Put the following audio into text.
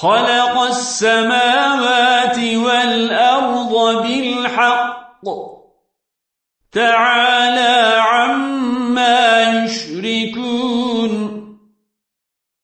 خلق السماوات والأرض بالحق. تعالى عما يشركون.